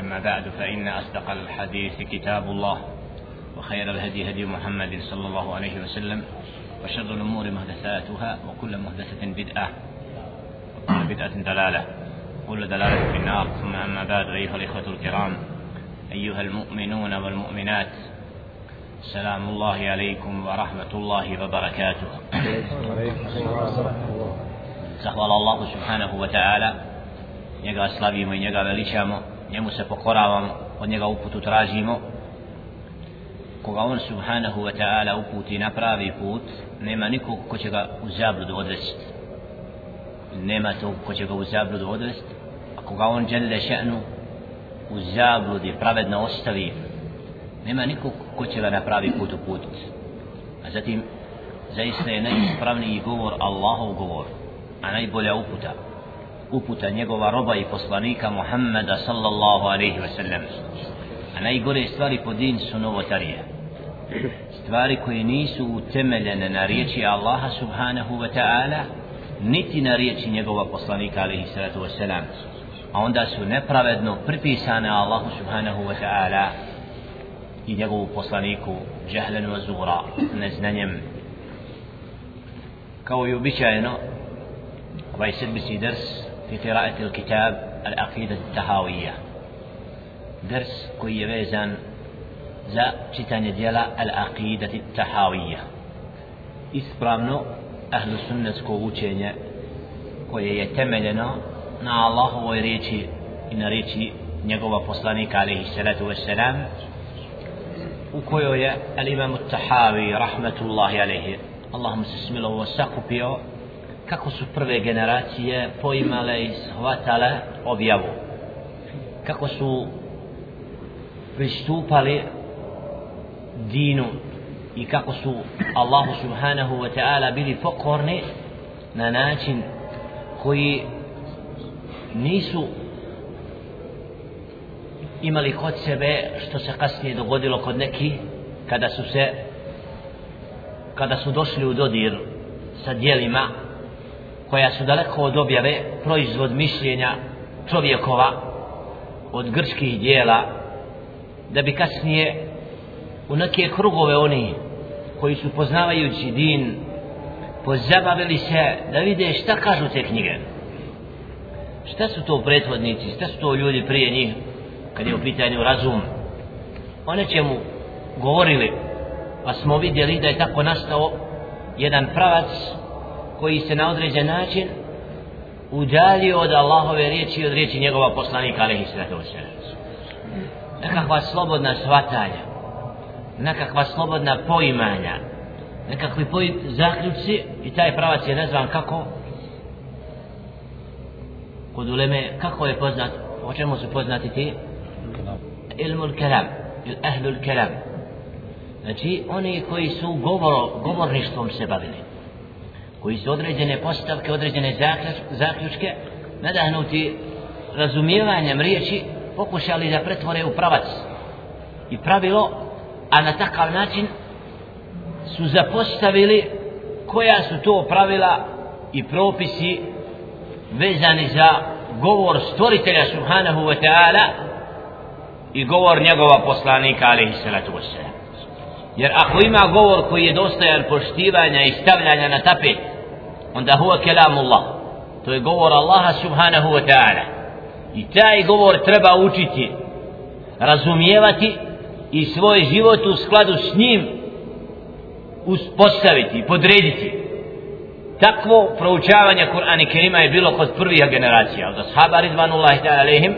أما بعد فإن أصدق الحديث كتاب الله وخير الهدي هدي محمد صلى الله عليه وسلم وشر الأمور محدثاتها وكل محدثة بدعة وكل بدعة دلالة وكل دلالة في النار. ثم أما بعد أيها الإخوة الكرام أيها المؤمنون والمؤمنات سلام الله عليكم ورحمة الله وبركاته. Zahvala Allahu subhanahu wa ta'ala. Njega slavimo i njega veličamo. Njemu se pokoravamo Od njega uputu tražimo. Koga on subhanahu wa ta'ala uputi na pravi put Nema nikog ko će ga u zabludu odvesti. Nema tog ko će ga u zabludu odvesti. A koga on žele še'nu U zabludi pravedno ostavi nema nikog ko će ga na pravi put uputiti. A zatim zaista je najispravniji govor Allahov govor a najbolja uputa uputa njegova roba i poslanika Muhammeda sallallahu alaihi ve sellem. a najgore stvari po din su novotarije. Stvari koje nisu utemeljene na riječi Allaha subhanahu wa ta'ala niti na riječi njegova poslanika alaihi salatu wa sallam. A onda su nepravedno pripisane Allahu subhanahu wa ta'ala i njegovu poslaniku džahlen wa zura neznanjem. Kao i običajeno ovaj sedmisi ders fi qiraati kitab al-aqida tahawiyya ders koji je vezan za čitanje dijela al-aqida tahawiyya ispravno ahlu sunnetsko učenje koje je temeljeno na Allahovoj riječi i na riječi njegova poslanika alaihi salatu wassalam u kojoj je al-imam tahawi rahmetullahi alaihi Allahum se smilovo sakupio kako su prve generacije poimale i shvatale objavu. Kako su pristupali dinu i kako su Allahu subhanahu wa ta'ala bili pokorni na način koji nisu imali kod sebe što se kasnije dogodilo kod neki kada su se kada su došli u dodir sa dijelima koja su daleko od objave proizvod mišljenja čovjekova od grčkih dijela da bi kasnije u neke krugove oni koji su poznavajući din pozabavili se da vide šta kažu te knjige. Šta su to prethodnici šta su to ljudi prije njih kad je u pitanju razum? O nečemu govorili pa smo vidjeli da je tako nastao jedan pravac koji se na određen način udalio od Allahove riječi i od riječi njegova poslanika alaihi sallatu wasallam. Nekakva slobodna shvatanja nekakva slobodna poimanja nekakvi poj zaključci i taj pravac je nazvan kako? Kod uleme kako je poznat o čemu su poznati ti? Ilmul kelam il ahlul kelam. Znači oni koji su govoro, govorništvom se bavili koji su određene postavke određene zaključke nadahnuti razumijevanjem riječi pokušali da pretvore u pravac i pravilo a na takav način su zapostavili koja su to pravila i propisi vezani za govor stvoritelja subhanahu wa ta'ala i govor njegova poslanika alaihi salatu wasalam jer ako ima govor koji je dostajan poštivanja i stavljanja na tapet onda huwa kelamullah to je govor Allaha subhanahu wa ta'ala. I taj govor treba učiti razumijevati i svoj život u skladu s njim uspostaviti i podrediti. Takvo proučavanje Kur'ana Kerima je bilo kod prvih generacija od ashaba ridvanullahi ta'ala alehim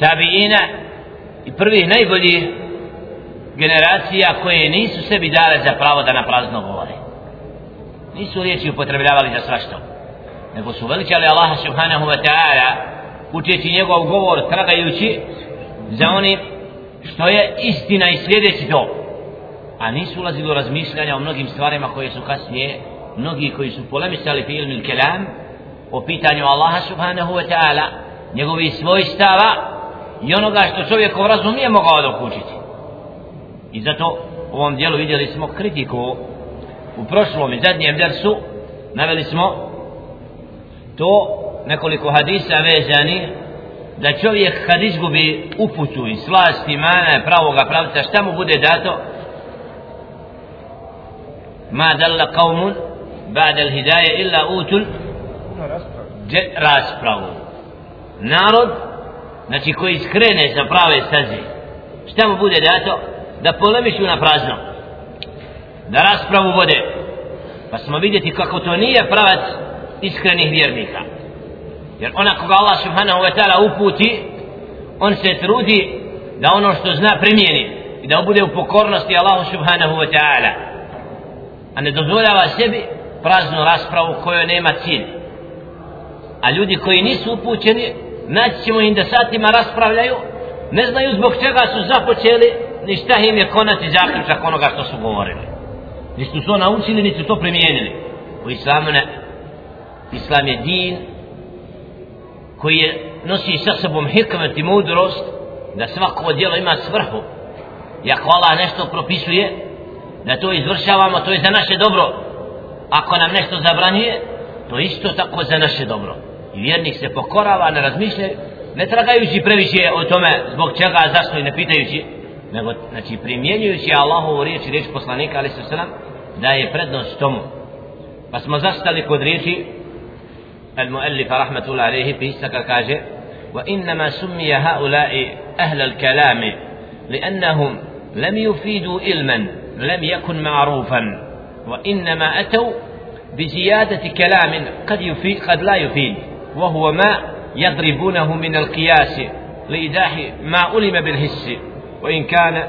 tabiina i prvih najboljih generacija koje nisu sebi dale za pravo da na prazno govore nisu riječi upotrebljavali za svašta nego su veličali Allaha subhanahu wa ta'ala učeći njegov govor tragajući za oni što je istina i sljedeći to. A nisu ulazili u razmišljanja o mnogim stvarima koje su kasnije mnogi koji su polemisali fi ilmi kelam o pitanju Allaha subhanahu wa ta'ala njegovi svojstava i onoga što čovjekov razum nije mogao dokučiti. I zato u ovom dijelu vidjeli smo kritiku u prošlom i zadnjem dersu naveli smo to nekoliko hadisa vezani da čovjek kad izgubi uputu i slast imana pravoga pravca šta mu bude dato? Ma dalla qawmun ba'da al-hidaye illa utul raspravu. Narod znači koji skrene sa prave staze šta mu bude dato? Da polemišu na prazno da raspravu vode. Pa smo vidjeti kako to nije pravac iskrenih vjernika. Jer ona koga Allah subhanahu wa ta'ala uputi on se trudi da ono što zna primijeni i da bude u pokornosti Allahu subhanahu wa ta'ala. A ne dozvoljava sebi praznu raspravu kojoj nema cilj. A ljudi koji nisu upućeni naći ćemo im da satima raspravljaju ne znaju zbog čega su započeli ni šta im je konac i zaključak onoga što su govorili ni su to naučili ni su to primijenili. U islamu ne. Islam je din koji je nosi sa sobom hikmet i mudrost da svako djelo ima svrhu. I ako Allah nešto propisuje da to izvršavamo to je za naše dobro. Ako nam nešto zabranjuje to isto tako za naše dobro. I vjernik se pokorava ne razmišlja ne tragajući previše o tome zbog čega zašto i ne pitajući nego znači primjenjujući Allahovu riječ i riječ poslanika ali se sram da je prednost tomu. Pa smo zastali kod riječi المؤلف رحمة الله عليه في سكاكاجه وإنما سمي هؤلاء أهل الكلام لأنهم لم يفيدوا علما لم يكن معروفا وإنما أتوا بزيادة كلام قد يفيد قد لا يفيد وهو ما يضربونه من القياس لإيضاح ما علم بالهس وإن كان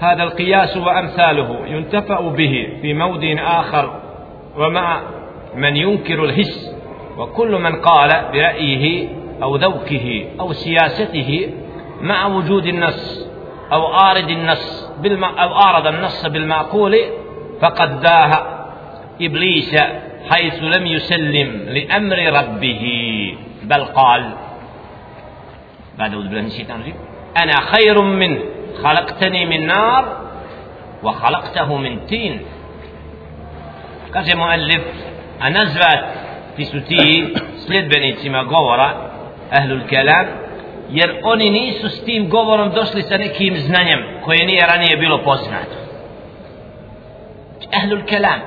هذا القياس وأمثاله ينتفع به في موضع آخر ومع من ينكر الهس وكل من قال برأيه أو ذوقه أو سياسته مع وجود النص أو آرد النص أو آرد النص بالمعقول فقد داه إبليس حيث لم يسلم لأمر ربه. بل قال بعد أعوذ بالله من الشيطان الرجيم أنا خير من خلقتني من نار وخلقته من تين kaže muallif a nazvat ti su ti sljedbenicima govora ahlul kelam jer oni nisu s tim govorom došli sa nekim znanjem koje nije ranije bilo poznato ahlul kelam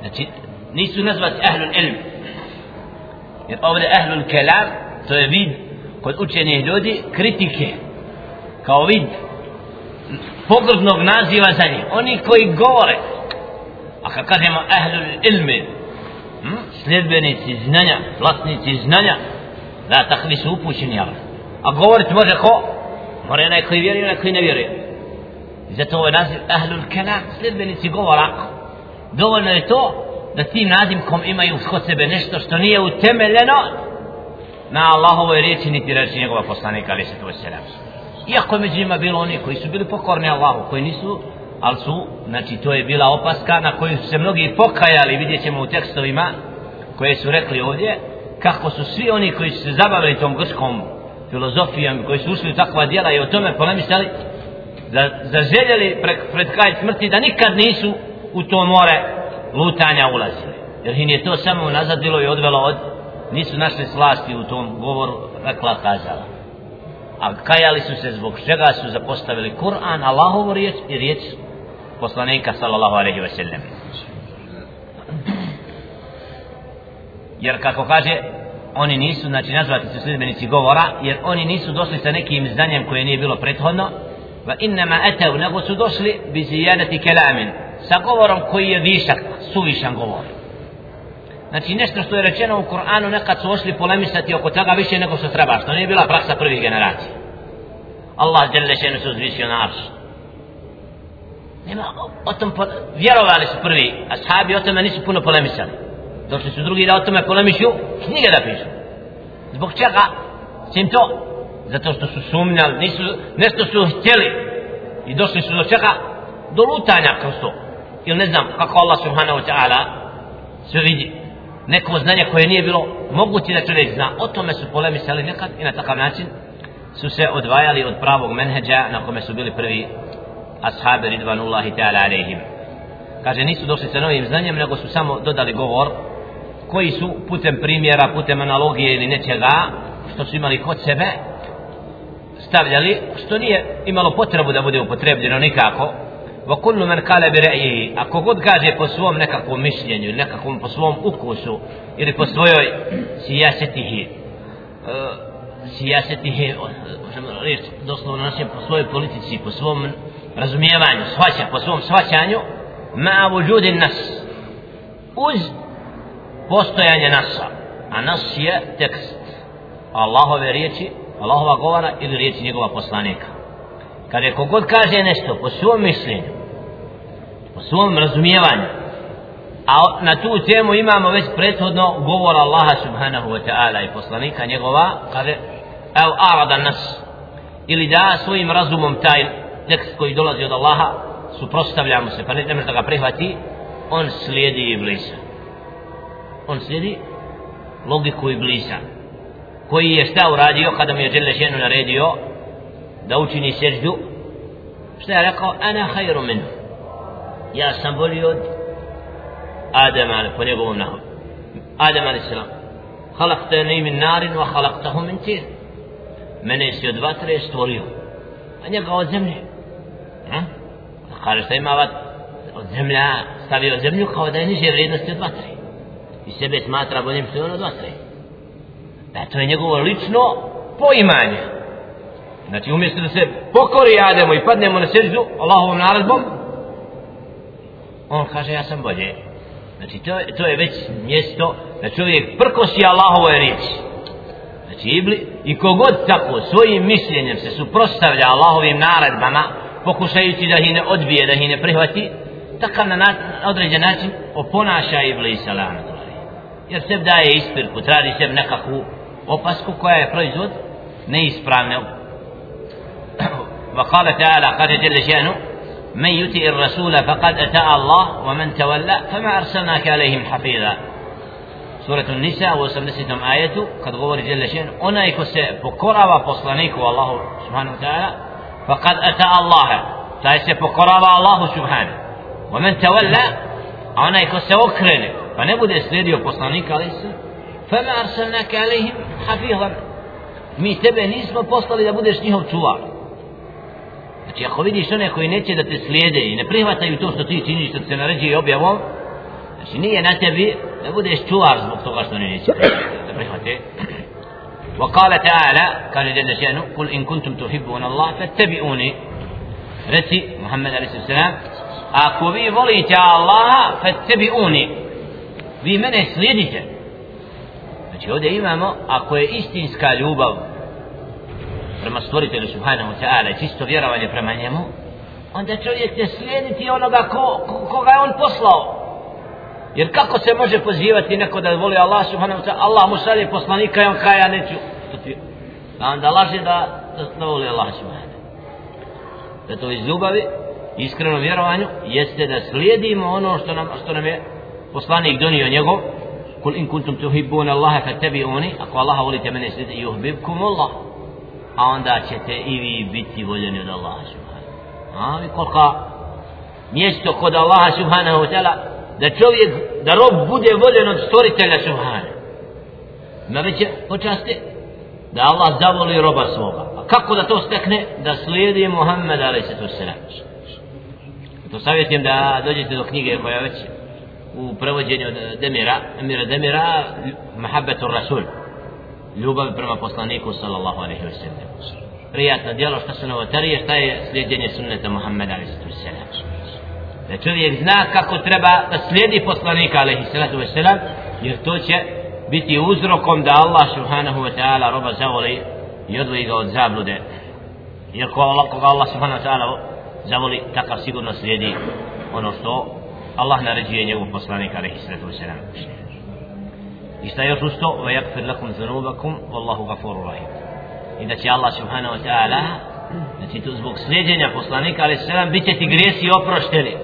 znači nisu nazvati ahlul ilm jer ovdje ahlul kelam to je vid kod učenih ljudi kritike kao vid pogrdnog naziva za njih. Oni koji govore. A kad kažemo ahlul ilmi hm? sljedbenici znanja vlasnici znanja da takvi su upućeni jel? a govorit može ko? Mora onaj koji vjeruje onaj koji ne vjeruje. Zato ovo je naziv ahlul kelam sljedbenici govora. Dovoljno je to da tim nadimkom imaju kod sebe nešto što nije utemeljeno na Allahovoj riječi niti reči njegova poslanika ali se to iako među njima bilo oni koji su bili pokorni Allahu koji nisu ali su, znači to je bila opaska na koju su se mnogi pokajali, vidjet ćemo u tekstovima koje su rekli ovdje, kako su svi oni koji su se zabavili tom grskom filozofijom, koji su ušli u takva djela i o tome polemisali, da zaželjeli pred, pred kraj smrti da nikad nisu u to more lutanja ulazili. Jer im je to samo nazadilo i odvelo od, nisu našli slasti u tom govoru, rekla kazala. A kajali su se zbog čega su zapostavili Kur'an, Allahovu riječ i riječ poslanika sallallahu alejhi ve sellem jer kako kaže oni nisu znači nazvati su sljedbenici govora jer oni nisu došli sa nekim znanjem koje nije bilo prethodno. Va innama atav nego su došli bi zijanati kelamin sa govorom koji je višak suvišan govor znači nešto što je rečeno u Kur'anu nekad su ošli polemisati oko toga više nego što treba što nije bila praksa prvih generacija. Allah djelje šenu su zvisio na arš. Nema o tom vjerovali su prvi ashabi o tome nisu puno polemisali. Došli su drugi da o tome polemišu knjige da pišu. Zbog čega? Sim to? Zato što su sumnjali nisu, nešto su htjeli. I došli su do čega? Do lutanja kroz to. Ili ne znam kako Allah subhanahu wa ta'ala sve vidi neko znanje koje nije bilo moguće da čovjek zna. O tome su polemisali nekad i na takav način su se odvajali od pravog menheđa na kome su bili prvi ashabi ridvanullahi ta'ala alaihim kaže nisu došli sa novim znanjem nego su samo dodali govor koji su putem primjera, putem analogije ili nečega što su imali kod sebe stavljali što nije imalo potrebu da bude upotrebljeno nikako wa kullu man qala bi ra'yihi ako god kaže po svom nekakvom mišljenju nekakvom po svom ukusu ili po svojoj sijasetihi uh, sijasetihi možemo reći doslovno našem po svojoj politici po svom razumijevanju svaća po svom svaćanju ma vujudi nas uz postojanje nasa a nas je tekst Allahove riječi Allahova govora ili riječi njegova poslanika kada je kogod kaže nešto po svom mišljenju po svom razumijevanju a na tu temu imamo već prethodno govor Allaha subhanahu wa ta'ala i poslanika njegova kaže ev arada nas ili da svojim razumom taj tekst koji dolazi od Allaha suprostavljamo se pa ne možeš da ga prihvati on slijedi iblisa. On slijedi logiku iblisa koji je šta uradio kada mu je Đelešenu naredio da učini seždu šta je rekao ana hajru minu ja sam bolji od Adam ali po njegovom nahom Adam ali salam halakta min narin wa halaktahu min tir mene si od vatre stvorio a njega od zemlje kaže šta ima vat od zemlja stavio zemlju kao da je niže vrijednosti od vatre i sebe smatra boljim što je on od vatre da to je njegovo lično poimanje znači umjesto da se pokori Ademo i padnemo na seždu Allahovom naredbom on kaže ja sam bolje. Znači to, to je već mjesto da čovjek prkosi Allahove riječi. Znači ibli i kogod tako svojim mišljenjem se suprostavlja Allahovim naredbama pokušajući da ih ne odbije da ih ne prihvati takav na, na određen način oponaša iblisa lanatu jer se daje ispirku traži se nekakvu opasku koja je proizvod neispravne وقال تعالى قال جل شأنه من يطع الرسول فقد أتى الله ومن تولى فما أرسلناك عليهم حفيظا. سورة النساء وسمسيتم آية قد غور جل شأنه أنا يكس بكرة وفصلنيك والله سبحانه وتعالى فقد أتى الله. تأسى بكرة الله سبحانه ومن تولى أنا يكس أكرني فنبود إسليدي وفصلنيك عليه فما أرسلناك عليهم حفيظا. mi tebe nismo poslali da budeš njihov. Znači ako vidiš one koji neće da te slijede i ne prihvataju to što ti činiš što se naređuje objavom, znači nije na tebi da budeš čuvar zbog toga što ne neće da prihvate. وقال تعالى كان جل شأنه قل إن كنتم تحبون الله فاتبعوني رسي محمد عليه الصلاة والسلام ako vi volite Allaha fattabi'uni vi mene slijedite znači ovdje imamo ako je istinska ljubav prema stvoritelju subhanahu ta'ala i čisto vjerovanje prema njemu onda čovjek će slijediti onoga ko, ko, koga je on poslao. Jer kako se može pozivati neko da voli Allah subhanahu ta'ala? Allah mu šalje poslanika i on kaja neću. A pa onda laže da, da, da voli Allah subhanahu da to iz ljubavi iskreno vjerovanju jeste da slijedimo ono što nam, što nam je poslanik donio njegov. Kul in kuntum tuhibbuna Allaha fattabi'uni. Ako Allaha volite mene slijedite yuhibbukum Allah a onda ćete i vi biti voljeni od Allaha subhanahu a vi kolika mjesto kod Allaha subhanahu wa ta'ala da čovjek, da rob bude voljen od stvoritelja subhanahu. Na veće počasti da Allah zavoli roba svoga. A kako da to stekne? Da slijedi Muhammed alaih sallatu to savjetim da dođete do knjige koja već u prevođenju od Demira Emira Demira Mahabbetu Rasul ljubav prema poslaniku sallallahu alaihi wa sallam. Prijatno djelo što su novotarije šta je slijedjenje sunneta Muhammeda alaihi wa sallam. Da čovjek zna kako treba da slijedi poslanika alaihi sallatu wa sallam jer to će biti uzrokom da Allah subhanahu wa ta'ala roba zavoli i odvoji ga od zablude. Jer ko Allah, koga Allah subhanahu wa ta'ala zavoli takav sigurno slijedi ono što Allah naređuje njegov poslanika alaihi sallatu wa sallam. i šta još usto wa yakfir lakum zanubakum wallahu gafuru rahim i da će Allah subhanahu wa ta'ala znači tu zbog slijedjenja poslanika alaihi sallam bit će ti grijesi oprošteni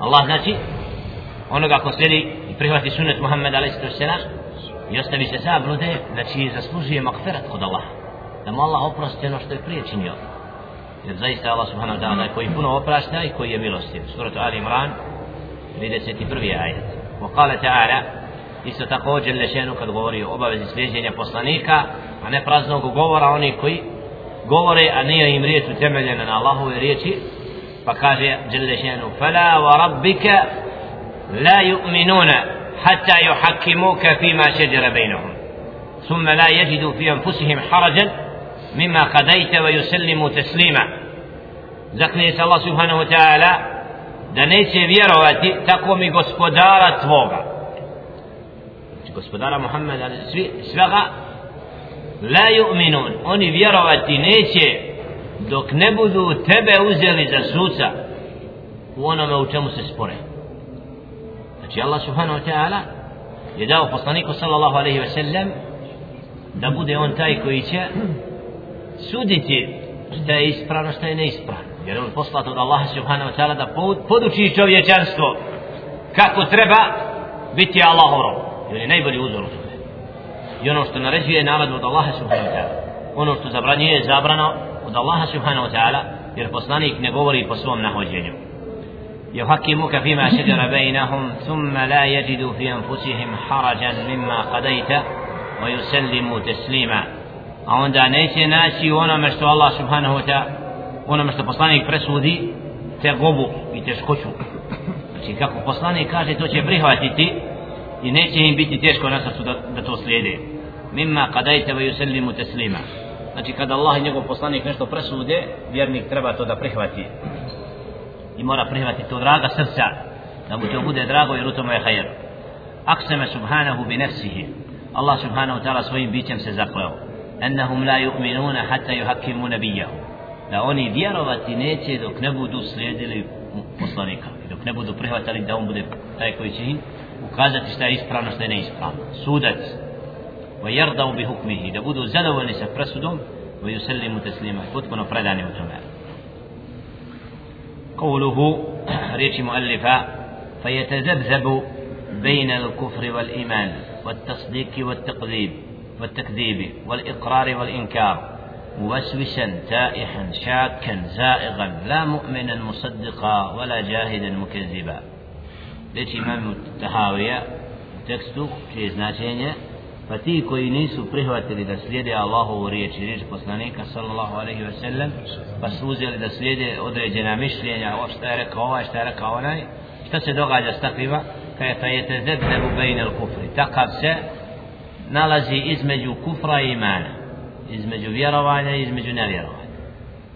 Allah znači onoga ko slijedi i prihvati sunnet Muhammed alaihi sallam i ostavi se zablude znači zaslužuje makferat kod Allah da mu Allah oprosti ono što je prije činio jer zaista Allah subhanahu wa ta'ala koji puno oprašta i koji je milostiv suratu Ali Imran 31. ajet وقال تعالى isto također lešenu kad govori o obavezi slijedjenja poslanika a ne praznog govora oni koji govore a nije im riječ utemeljena na Allahove riječi pa kaže Đelešenu fala wa rabbika la yu'minuna hatta yuhakkimuka fima šeđera bejnahum ثم لا يجدوا في أنفسهم حرجا مما قضيت ويسلموا تسليما Allah subhanahu wa ta'ala da neće vjerovati tako mi gospodara tvoga gospodara Muhammeda svi, svega la yu'minun. Oni vjerovati neće dok ne budu tebe uzeli za suca u onome u čemu se spore. Znači Allah subhanahu wa ta'ala je dao poslaniku sallallahu alaihi wa sallam da bude on taj koji će suditi šta je ispravno šta je neispravno. Jer on poslat od Allaha subhanahu wa ta'ala da poduči čovječanstvo kako treba biti Allahov rob. Jer je najbolji uzor i ono što naređuje je nalad od Allaha subhanahu wa ta'ala ono što zabranjuje je zabrano od Allaha subhanahu wa ta'ala jer poslanik ne govori po svom nahođenju يحكمك فيما شجر بينهم ثم لا يجدوا في أنفسهم حرجا مما قضيت ويسلموا تسليما a onda neće naći u onome što Allah subhanahu wa ta'ala onome što poslanik presudi te gobu i teškoću znači kako poslanik kaže to će prihvatiti i neće im biti teško na srcu da, da to slijede. Mimma kadajte ve yusallimu taslima. Znači kada Allah i njegov poslanik nešto presude vjernik treba to da prihvati. I mora prihvatiti to draga srca da mu to bude drago jer u tome je hajr. Akseme subhanahu bi nefsihi Allah subhanahu ta'ala svojim bićem se zakleo. Ennahum la yu'minuna hatta yuhakimu nabijahu da oni vjerovati neće dok ne budu slijedili poslanika i dok ne budu prihvatali da on bude taj koji će im ukazati šta je ispravno, šta je neispravno. Sudac. Bi hukmihi. Da budu zadovoljni sa presudom. Yusallimu teslima. Potpuno predani u tome. قوله ريش مؤلفة فيتذبذب بين الكفر والإيمان والتصديق والتقذيب والتكذيب والإقرار والإنكار موسوسا تائحا شاكا زائغا لا مؤمنا مصدقا ولا جاهدا مكذبا reći imam Tahavija u tekstu čije značenje pa ti koji nisu prihvatili da slijede Allahovu riječ i riječ poslanika sallallahu alaihi ve sellem pa su uzeli da slijede određena mišljenja o šta je rekao ovaj šta je rekao onaj šta se događa s takvima? Kada je pa je zebzebu bejnel kufri. Takav se nalazi između kufra i imana između vjerovanja i između nevjerovanja.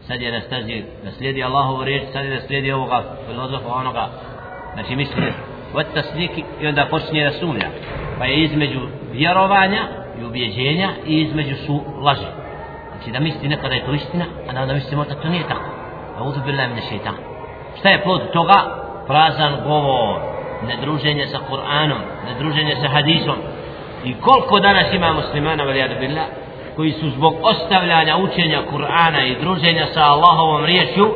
Sad je na stazi da slijedi Allahovu riječ sad je da slijedi ovoga filozofa onoga. Znači misli والتصديق tasdiki i onda počinje da sumnja. Pa je između vjerovanja i ubjeđenja i između su laži. Znači da misli nekada je to istina a da misli možda to nije tako. A uzu bila mne šeitan šta je plod toga? Prazan govor nedruženje sa Kur'anom nedruženje sa hadisom. I koliko danas ima muslimana valijadu billah koji su zbog ostavljanja učenja Kur'ana i druženja sa Allahovom riječju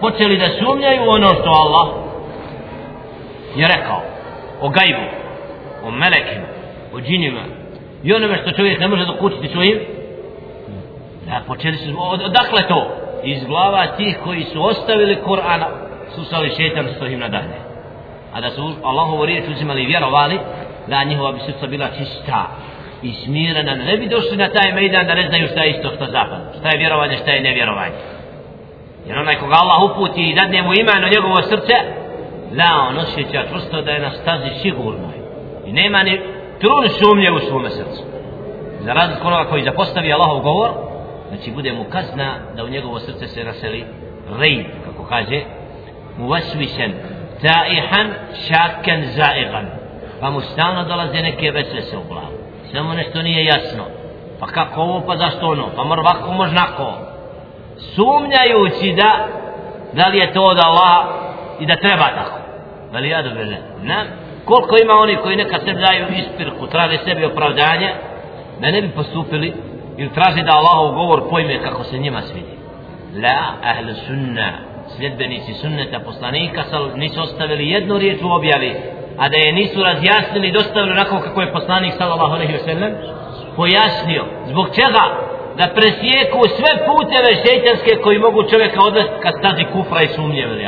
počeli da sumnjaju ono što Allah je rekao o gajbu, o melekima, o džinima i onome što čovjek ne može dokućiti svojim da počeli su, odakle to? Iz glava tih koji su ostavili Kur'ana, susali šetan što im nadahne. A da su Allahovu riječ uzimali i vjerovali, da njihova bi srca bila čista i smirena, ne bi došli na taj mejdan da ne znaju šta je isto, što zapad, šta je vjerovanje, šta je nevjerovanje. Jer onaj koga Allah uputi i dadne mu iman u njegovo srce, la on osjeća čvrsto da je na stazi sigurno i nema ni trun sumnje u svome srcu. Za razliku onoga koji zapostavi Allahov govor znači bude mu kazna da u njegovo srce se naseli rejb kako kaže mu vasvisen taihan šaken zaigan. Pa mu stalno dolaze neke vesvese u glavu. Samo nešto nije jasno. Pa kako ovo pa zašto ono? Pa mora ovako možnako. Sumnjajući da da li je to od Allaha i da treba tako. Da ja dobro ne ne koliko ima oni koji neka se daju ispirku traže sebi opravdanje da ne bi postupili ili traže da Allahov govor pojme kako se njima svidi. La ahlu sunna sljedbenici sunneta poslanika nisu ostavili jednu riječ u objavi a da je nisu razjasnili i dostavili onako kako je poslanik sallallahu alaihi wa sallam pojasnio. Zbog čega? Da presjeku sve puteve šeitanske koji mogu čovjeka odvesti kad stazi kufra i sumnje veli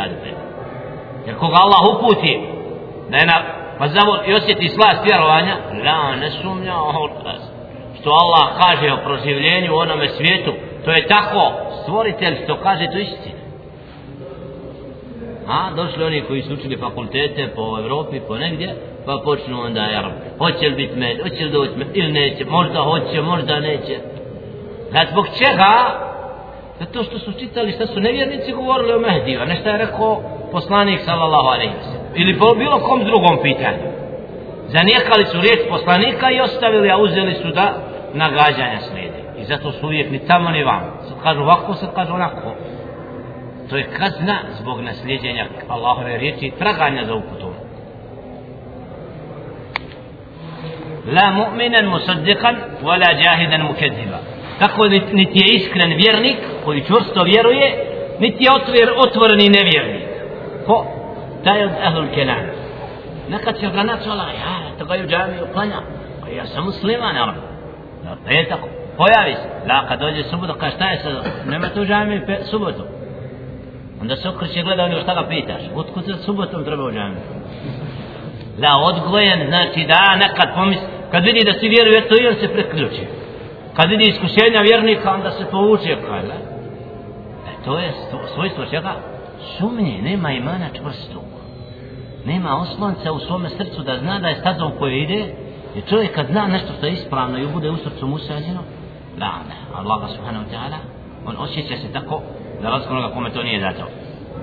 jer koga Allah uputi da je na pa znamo i osjeti slast vjerovanja la ne sumnja što Allah kaže o proživljenju u onome svijetu to je tako stvoritelj što kaže to istina a došli oni koji su učili fakultete po Evropi, po negdje, pa počnu onda, ja, hoće li biti med, hoće li doći med, ili neće, možda hoće, možda neće. Da zbog čega? Zato što su čitali šta su nevjernici govorili o Mehdiju, a nešto je rekao poslanik sallallahu alaihi wa Ili po bilo kom drugom pitanju. Zanijekali su riječ poslanika i ostavili, a uzeli su da nagađanja slijede. I zato su uvijek ni tamo ni vam. Sad kažu ovako, sad kažu onako to je kazna zbog nasljeđenja Allahove riječi i traganja za uputom la mu'minan musaddiqan wala jahidan mukedziba tako niti je iskren vjernik koji čvrsto vjeruje niti je otvor, otvoreni nevjernik. Ko? taj od ahlul kenan nekad će ga načala ja to ga ju uklanja pa ja sam musliman ja Ne je tako? Pojavi se. La kad dođe subota, kaže šta je sad? Nema tu džami subotu onda se okreće gleda ono šta ga pitaš. Otkud se subotom treba u džami da odgojen znači da nekad pomisli kad vidi da si vjeruje to i on se preključi kad vidi iskušenja vjernika onda se povuče kaj e, to je svojstvo čega? Sumnje nema imana čvrstog. Nema oslonca u svome srcu da zna da je stazom koje ide jer čovjek kad zna nešto što je ispravno i bude u srcu musađeno da ne Allah subhanahu wa ta'ala on osjeća se tako da razko onoga kome to nije dato.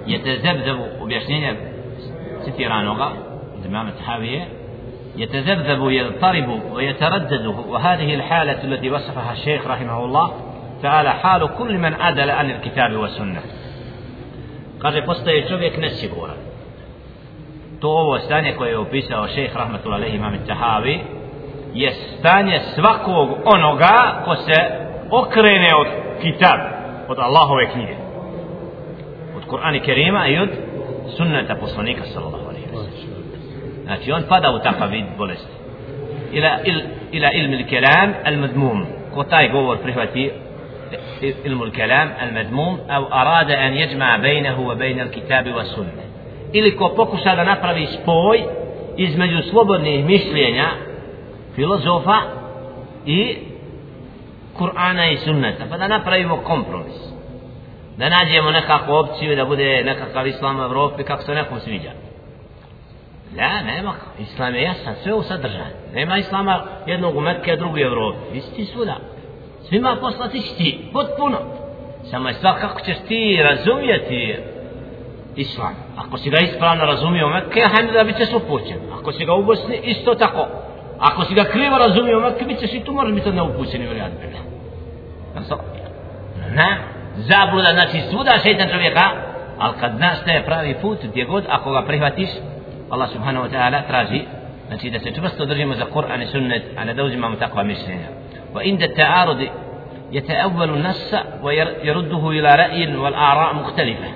Je te zebzebu objašnjenje citiranoga od imama Tahavije يتذبذب يضطرب ويتردد وهذه الحالة التي وصفها الشيخ رحمه الله تعالى حال كل من عدل عن الكتاب والسنة kaže postaje čovjek nesiguran to ovo stanje koje je opisao šejh rahmetullahi alejhi imam Tahavi je stanje svakog onoga ko se okrene od kitab od Allahove knjige Kur'an Kerima i od sunneta poslanika sallallahu. Znači on pada u takav vid bolesti. Ila, il, ila ilmi il-kelam al-madmum. Ko taj govor prihvati ilmu il-kelam al-madmum au arada an yajma bejnehu wa bejne al-kitabi wa sunne. Ili ko pokuša da napravi spoj između slobodnih mišljenja filozofa i Kur'ana i sunneta. Pa da napravimo kompromis da nađemo nekakvu opciju da bude nekakav islam u Evropi kako se nekom sviđa Ne, nema. Islam je jasan, sve u sadržaju. Nema islama jednog u Mekke, drugog u Evropi. Isti svuda? Svima poslat isti, potpuno. Samo je stvar kako ćeš ti razumijeti islam. Ako si ga ispravno razumio u Mekke hajde da bit ćeš upućen. Ako si ga u Bosni, isto tako. Ako si ga krivo razumio u Mekke bit ćeš i tu možeš biti neupućen u rjadu ne, zabluda, znači svuda šeitan čovjeka, ali kad znaš da je pravi put, gdje god, ako ga prihvatiš, Allah subhanahu wa ta'ala traži, znači da se čvrsto držimo za Kur'an i sunnet, a ne da uzimamo takva mišljenja. Wa inda ta'arudi, يتأول النص ويرده إلى رأي والآراء مختلفة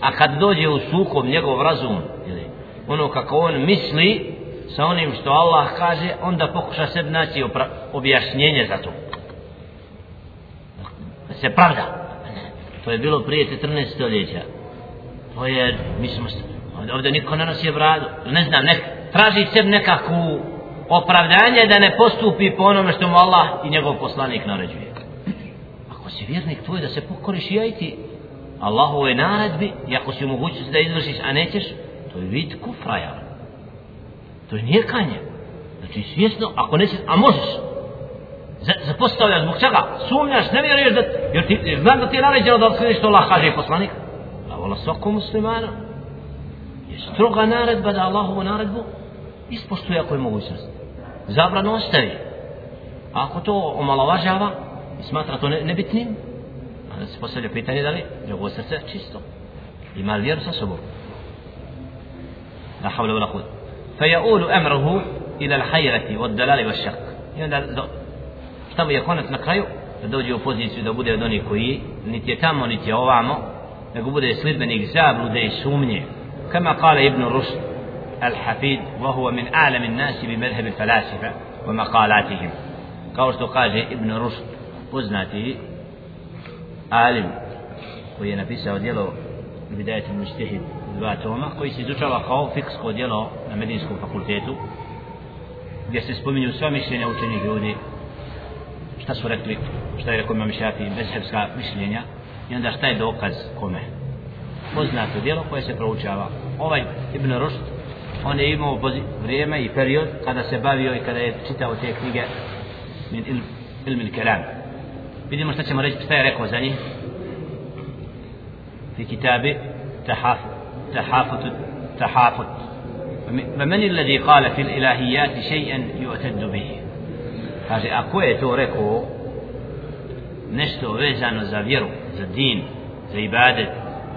a kad dođe u sukob njegov razum ili ono kako on misli sa onim što Allah kaže onda pokuša sebi naći objašnjenje za to da se pravda to je bilo prije 14 stoljeća to je mi smo ovdje niko ne nosi bradu. Ne znam nek, traži sebi nekakvu opravdanje da ne postupi po onome što mu Allah i njegov poslanik naređuje. Ako si vjernik tvoj da se pokoriš i ajti Allahove naredbi i ako si u mogućnosti da izvršiš a nećeš to je vid kufraja to je nijekanje. Znači svjesno ako nećeš a možeš. Zapostavljaš zbog čega? Sumnjaš ne vjeruješ da jer ti jer znam da ti je naređeno da odskreniš što Allah kaže poslanik. A vola svakom muslimana je stroga naredba da Allahovu naredbu ispoštuje ako je mogućnost. Zabrano ostavi. A ako to omalovažava i smatra to nebitnim, onda se postavlja pitanje da li je ovo srce čisto. Ima li vjeru sa sobom? La havle ula hud. Fe je ulu emrhu ila l'hajrati od dalali vas šak. I onda do, šta mu je konac na kraju? Da dođe u poziciju da bude od onih koji niti je tamo, niti je ovamo, nego bude sljedbenik zablude i sumnje. Kama kale Ibn Rushd الحفيد وهو من أعلم الناس بمذهب الفلاسفة ومقالاتهم kao što kaže Ibn Rushd poznati alim koji je napisao djelo Bidayat al-Mujtahid dva toma koji se izučava kao fiksko djelo na Medinskom fakultetu gdje se spominju sva mišljenja učenih ljudi šta su rekli šta je rekao imam šafi bezhebska mišljenja i onda šta je dokaz kome poznato djelo koje se proučava ovaj Ibn Rushd on je imao vrijeme i period kada se bavio i kada je čitao te knjige min ilm, ilm il kelam vidimo šta ćemo reći šta je rekao za njih في كتاب تحافت تحافت تحافت فمن الذي قال في الإلهيات شيئا يعتد به kaže a ko je to rekao nešto vezano za vjeru za din, za ibadet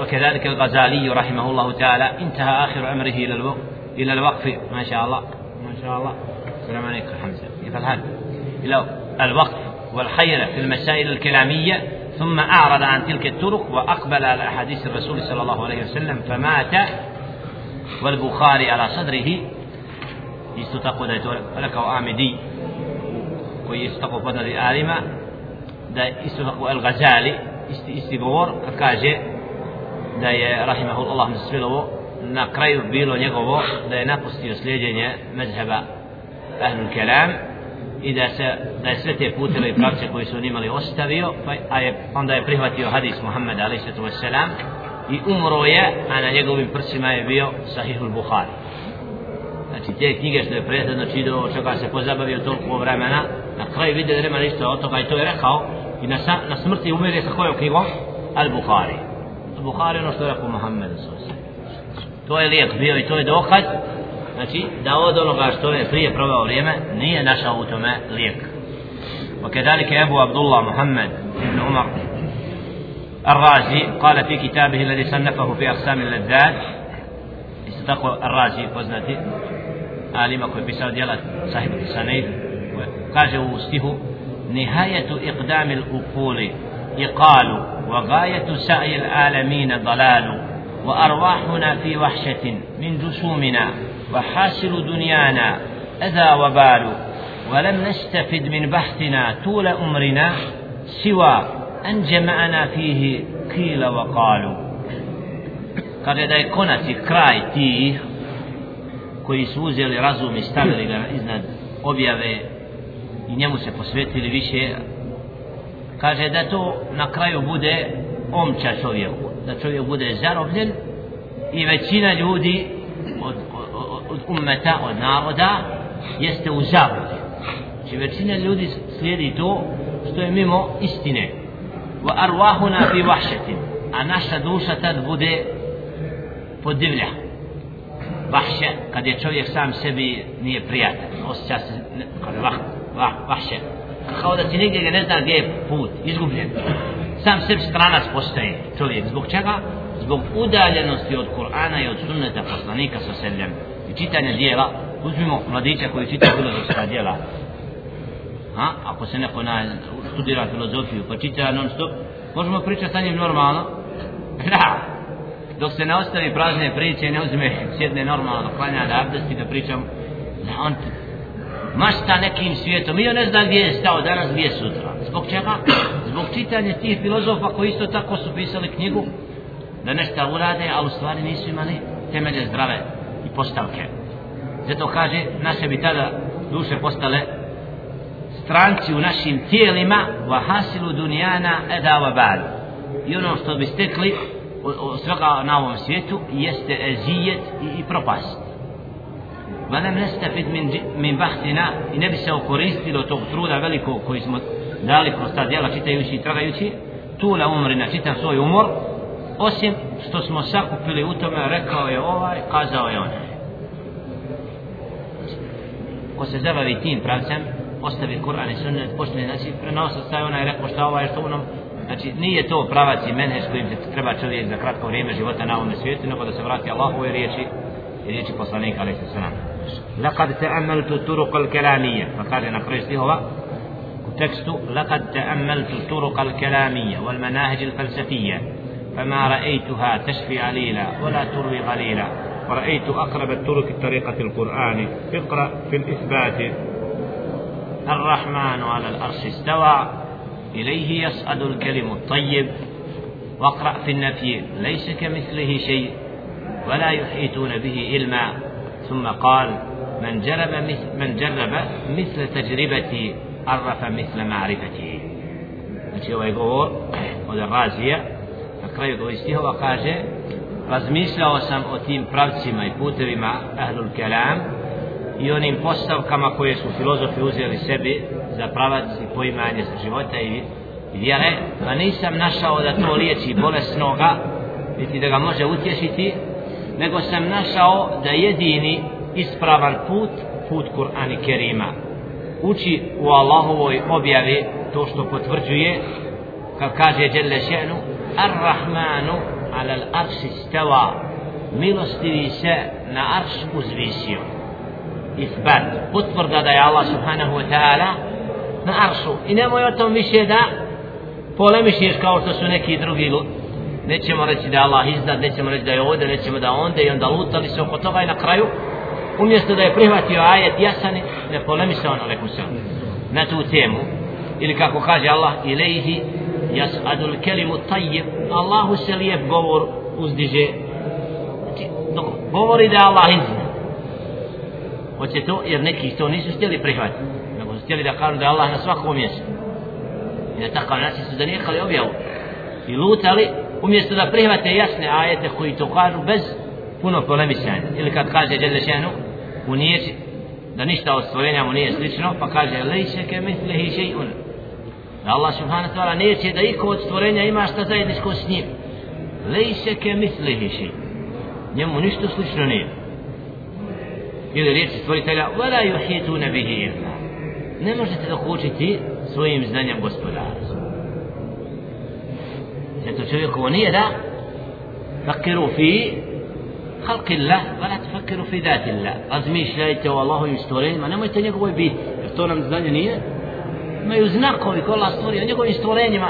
وكذلك الغزالي رحمه الله تعالى. انتهى آخر عمره إلى الوقف إلى الوقف. ما شاء الله ما شاء الله. السلام عليكم حمزة. كيف الحال إلى الوقف والخير في المسائل الكلامية. ثم أعرض عن تلك الطرق وأقبل على أحاديث الرسول صلى الله عليه وسلم. فمات والبخاري على صدره. آمدي koji je tako poznati alima da isto tako El Gazali isti, isti govor kad kaže da je rahimahullah nasmilovo na kraju bilo njegovo da je napustio slijedjenje mezheba ahlul kelam i da se da je sve te puteve i pravce koji su on imali ostavio pa, a je, onda je prihvatio hadis Muhammed alaihi sallam i umro je a na njegovim prsima je bio sahihul Bukhari. Znači te knjige što je prethodno čido čega se pozabavio toliko vremena na kraju vidio da nema ništa od toga i to je rekao i na, na smrti umire sa kojom knjigom? Al-Bukhari. Al-Bukhari ono što je rekao Muhammed to je lijek bio i to je dokaz znači da od onoga što je prije provao vrijeme nije našao u tome lijek وكذلك أبو عبد الله محمد بن عمر الرازي قال في كتابه الذي صنفه في أقسام اللذات استقوا الرازي poznati alima koji je pisao djela sahib Saneid kaže نهاية إقدام الأقول إقال وغاية سعي العالمين ضلال وأرواحنا في وحشة من جسومنا وحاصل دنيانا أذى وبال ولم نستفد من بحثنا طول أمرنا سوى أن جمعنا فيه قيل وقالوا kaže da je konac i koji su uzeli razum i stavili ga iznad objave i njemu se posvetili više kaže da to na kraju bude omča čovjeku da čovjek bude zarobljen i većina ljudi od, od, od ummeta, od naroda jeste u zabludi. Znači većina ljudi slijedi to što je mimo istine. Wa arwahuna fi wahshatin a naša duša tad bude podivlja. Vahše kad je čovjek sam sebi nije prijatelj osjeća se kad je vah, vah, vahše kao da ti nigdje ne zna gdje je put izgubljen. Sam sebi stranac postaje čovjek. Zbog čega? zbog udaljenosti od Kur'ana i od sunneta poslanika sa seljem i čitanja dijela. Uzmimo mladića koji čita filozofska dijela. Ha? ako se neko na, studira filozofiju pa čita non stop možemo pričati sa njim normalno. Da. Dok se ne ostavi prazne priče ne uzme sjedne normalno da klanja da abdesti da pričam da on mašta nekim svijetom i on ne zna gdje je stao danas gdje je sutra zbog čega? zbog čitanja tih filozofa koji isto tako su pisali knjigu da nešto urade, a u stvari nisu imali temelje zdrave i postavke. Zato kaže, naše bi tada duše postale stranci u našim tijelima wa hasilu dunjana eda wa ba'd. I ono što bi stekli od svega na ovom svijetu jeste ezijet i, i propast. Valem nestafid min, min bahtina i ne bi se okoristilo tog truda velikog koji smo dali kroz ta djela čitajući i tragajući tu na umrina čitav svoj umor osim što smo sakupili u tome rekao je ovaj, kazao je onaj. Ko se zabavi tim pravcem ostavi Kur'an i sunnet počne znači prenosa staje onaj rekao šta ovaj što onom. Znači nije to pravac i menhež kojim se treba čovjek za kratko vrijeme života na ovom svijetu nego da se vrati Allahove riječi i riječi poslanika alaihi sallam لقد تأملت الطرق الكلامية. فقال نقرأ stihova u tekstu لقد تأملت الطرق الكلامية والمناهج الفلسفية فما رأيتها تشفي عليلا ولا تروي غليلا ورأيت أقرب الطرق طريقة القرآن. اقرأ في الإثبات. الرحمن على الأرش استوى إليه يصعد الكلم الطيب. واقرأ في النفي ليس كمثله شيء ولا يحيطون به علما. ثم قال من جرب مثل, من جرب مثل تجربتي عرف مثل معرفتي znači ovaj govor od Razija na kraju ovih stihova kaže razmišljao sam o tim pravcima i putevima Ahlul Kalam i onim postavkama koje su filozofi uzeli sebi za pravac i poimanje života i vjere, pa nisam našao da to liječi bolesnoga, niti da ga može utješiti, nego sam našao da jedini ispravan put, put Kur'ani Kerima. Uči u Allahovoj objavi to što potvrđuje, kad kaže Đelle še'nu, Ar-Rahmanu ala l-arši stava, milostivi se na arš uzvisio. Isbat, potvrda da je Allah subhanahu wa ta'ala na aršu. I nemoj o tom više da polemišiš kao što su neki drugi nećemo reći da je Allah iznad, nećemo reći da je ovdje, nećemo da onda i onda lutali se oko toga i na kraju umjesto da je prihvatio ajet jasan ne polemisao na neku sallam na tu temu. Ili kako kaže Allah ilaihi jas'adul kelimu tajib Allahu se lijep govor uzdiže. Znači, dok govori da je Allah iznad. Hoće to jer neki to nisu htjeli prihvatiti nego su htjeli da kažu da je Allah na svakom mjestu. I na takav način su zanijekali objavu. I lutali umjesto da prihvate jasne ajete koji to kažu bez puno polemisanja ili kad kaže Đelešenu u niječi da ništa od stvorenja mu nije slično pa kaže lejše ke mislihi še'un. Da Allah subhanahu wa ta'ala neće da iko od stvorenja ima šta zajedničko s njim. Lejše ke mislihi še'un. Njemu ništa slično nije. Ili riječi stvoritelja vela juhitu nebihi ilma. Ne možete da učiti svojim znanjem gospodara. zato čovjekovo nije da fakiru fi خلق الله ولا تفكروا في ذات الله razmišljajte o Allahovim stvorenjima nemojte njegovoj biti jer to nam znanje nije imaju znakovi ko Allah stvorio njegovim stvorenjima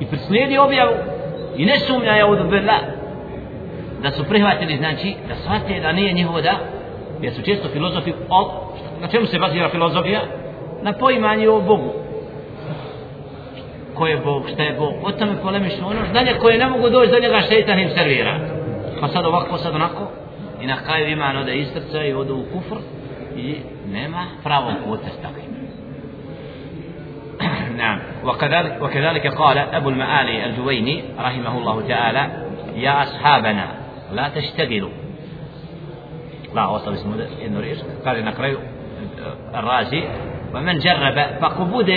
i preslijedi objavu i ne sumnjaju od Bela da su prihvatili znači da shvate da nije njihovo da jer su često filozofi o, na čemu se bazira filozofija na poimanju o Bogu ko je Bog, šta je Bog o tome polemišu ono znanje koje ne mogu doći do njega šeitan im servira pa sad ovako, sad onako i na kraju ima ono da istrca i odu u kufr i nema pravog puta s takvim نعم وكذلك, وكذلك قال أبو المعالي الجويني رحمه الله تعالى يا أصحابنا لا تشتغلوا لا وصل اسمه رئيس قال نقرأ الرازي ومن جرب فقبود